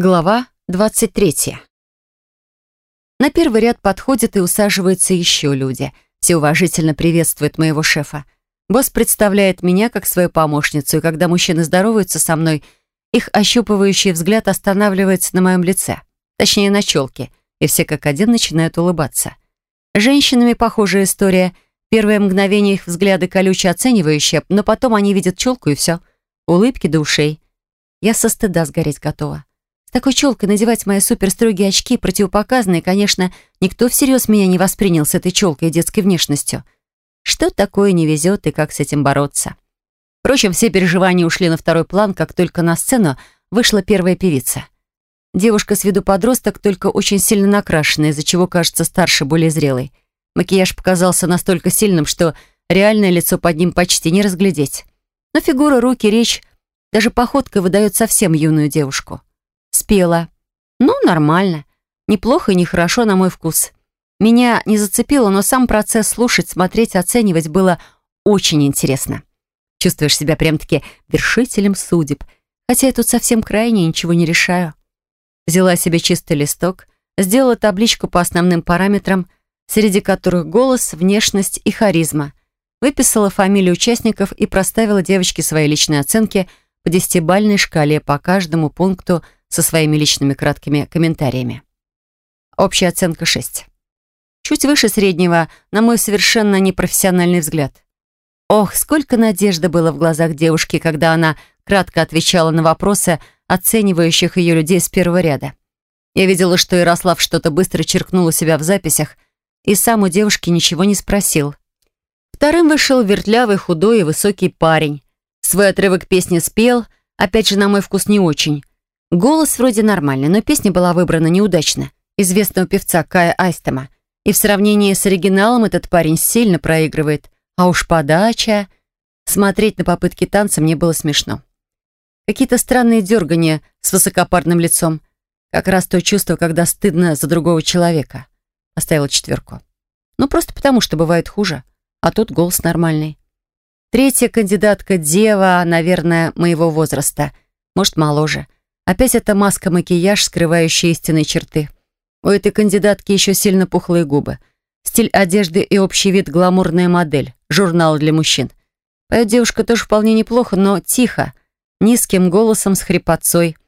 Глава 23. На первый ряд подходят и усаживаются еще люди. Все уважительно приветствуют моего шефа. Босс представляет меня как свою помощницу, и когда мужчины здороваются со мной, их ощупывающий взгляд останавливается на моем лице, точнее на челке, и все как один начинают улыбаться. Женщинами похожая история. Первое мгновение их взгляды колюче оценивающие, но потом они видят челку и все. Улыбки до ушей. Я со стыда сгореть готова. С такой челкой надевать мои суперстрогие очки противопоказано, и, конечно, никто всерьез меня не воспринял с этой челкой и детской внешностью. Что такое не везет и как с этим бороться? Впрочем, все переживания ушли на второй план, как только на сцену вышла первая певица. Девушка с виду подросток, только очень сильно накрашенная, из-за чего кажется старше, более зрелой. Макияж показался настолько сильным, что реальное лицо под ним почти не разглядеть. Но фигура, руки, речь, даже походка выдает совсем юную девушку. Спела. Ну, нормально. Неплохо и нехорошо на мой вкус. Меня не зацепило, но сам процесс слушать, смотреть, оценивать было очень интересно. Чувствуешь себя прям-таки вершителем судеб, хотя я тут совсем крайне ничего не решаю. Взяла себе чистый листок, сделала табличку по основным параметрам, среди которых голос, внешность и харизма. Выписала фамилии участников и проставила девочке свои личные оценки по десятибальной шкале по каждому пункту со своими личными краткими комментариями. Общая оценка 6. Чуть выше среднего, на мой совершенно непрофессиональный взгляд. Ох, сколько надежды было в глазах девушки, когда она кратко отвечала на вопросы оценивающих ее людей с первого ряда. Я видела, что Ярослав что-то быстро черкнул у себя в записях, и сам у девушки ничего не спросил. Вторым вышел вертлявый, худой и высокий парень. Свой отрывок песни спел, опять же, на мой вкус, не очень. Голос вроде нормальный, но песня была выбрана неудачно. Известного певца Кая Айстема. И в сравнении с оригиналом этот парень сильно проигрывает. А уж подача... Смотреть на попытки танца мне было смешно. Какие-то странные дергания с высокопарным лицом. Как раз то чувство, когда стыдно за другого человека. Оставила четверку. Ну, просто потому, что бывает хуже. А тут голос нормальный. Третья кандидатка дева, наверное, моего возраста. Может, моложе. Опять эта маска-макияж, скрывающая истинные черты. У этой кандидатки еще сильно пухлые губы. Стиль одежды и общий вид гламурная модель. Журнал для мужчин. Поет девушка тоже вполне неплохо, но тихо. Низким голосом с хрипотцой.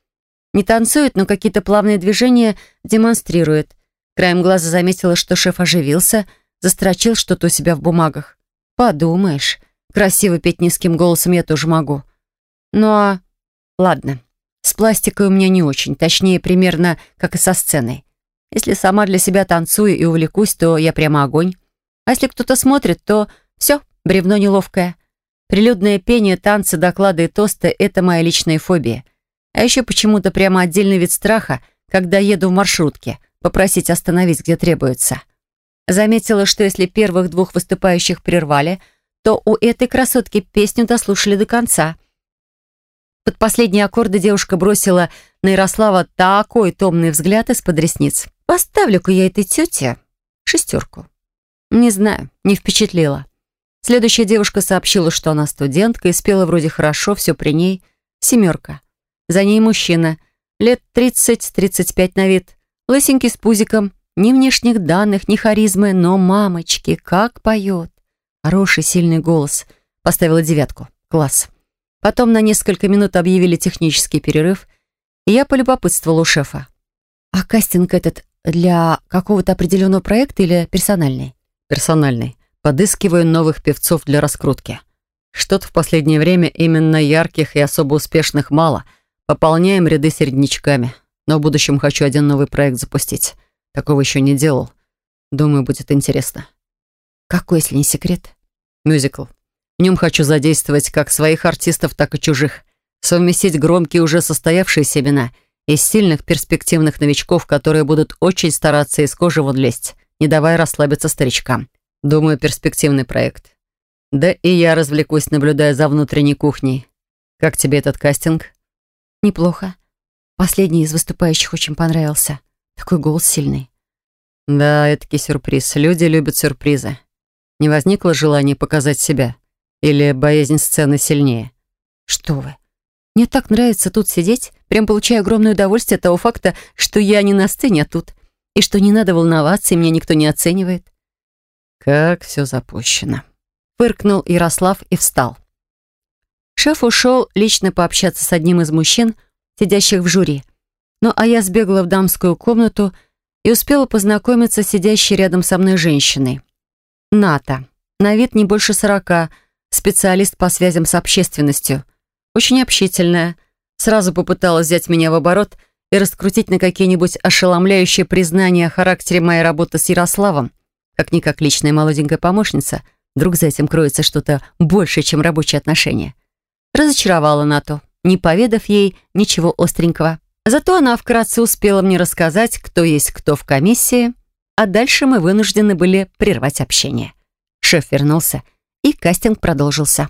Не танцует, но какие-то плавные движения демонстрирует. Краем глаза заметила, что шеф оживился, застрочил что-то у себя в бумагах. Подумаешь, красиво петь низким голосом я тоже могу. Ну а... Ладно. С пластикой у меня не очень, точнее, примерно как и со сценой. Если сама для себя танцую и увлекусь, то я прямо огонь. А если кто-то смотрит, то все, бревно неловкое. Прилюдное пение, танцы, доклады и тосты — это моя личная фобия. А еще почему-то прямо отдельный вид страха, когда еду в маршрутке, попросить остановить, где требуется. Заметила, что если первых двух выступающих прервали, то у этой красотки песню дослушали до конца — под последние аккорды девушка бросила на Ярослава такой томный взгляд из-под ресниц. «Поставлю-ка я этой тете шестерку». Не знаю, не впечатлила. Следующая девушка сообщила, что она студентка и спела вроде хорошо, все при ней. Семерка. За ней мужчина. Лет 30-35 на вид. Лысенький с пузиком. Ни внешних данных, ни харизмы, но, мамочки, как поет. Хороший, сильный голос. Поставила девятку. Класс. Потом на несколько минут объявили технический перерыв, и я полюбопытствовала у шефа. «А кастинг этот для какого-то определенного проекта или персональный?» «Персональный. Подыскиваю новых певцов для раскрутки. Что-то в последнее время именно ярких и особо успешных мало. Пополняем ряды середнячками. Но в будущем хочу один новый проект запустить. Такого еще не делал. Думаю, будет интересно». «Какой, если не секрет?» «Мюзикл. В нем хочу задействовать как своих артистов, так и чужих. Совместить громкие уже состоявшиеся имена и сильных перспективных новичков, которые будут очень стараться из кожи вон лезть, не давая расслабиться старичкам. Думаю, перспективный проект. Да и я развлекусь, наблюдая за внутренней кухней. Как тебе этот кастинг? Неплохо. Последний из выступающих очень понравился. Такой голос сильный. Да, это сюрприз. Люди любят сюрпризы. Не возникло желания показать себя? Или боязнь сцены сильнее? Что вы? Мне так нравится тут сидеть, прям получаю огромное удовольствие от того факта, что я не на сцене, а тут. И что не надо волноваться, и меня никто не оценивает. Как все запущено. Фыркнул Ярослав и встал. Шеф ушел лично пообщаться с одним из мужчин, сидящих в жюри. Ну а я сбегала в дамскую комнату и успела познакомиться с сидящей рядом со мной женщиной. Ната. На вид не больше сорока, специалист по связям с общественностью. Очень общительная. Сразу попыталась взять меня в оборот и раскрутить на какие-нибудь ошеломляющие признания о характере моей работы с Ярославом. Как-никак личная молоденькая помощница. Вдруг за этим кроется что-то большее, чем рабочие отношения. Разочаровала Нату, не поведав ей ничего остренького. Зато она вкратце успела мне рассказать, кто есть кто в комиссии, а дальше мы вынуждены были прервать общение. Шеф вернулся, и кастинг продолжился.